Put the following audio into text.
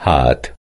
Heart.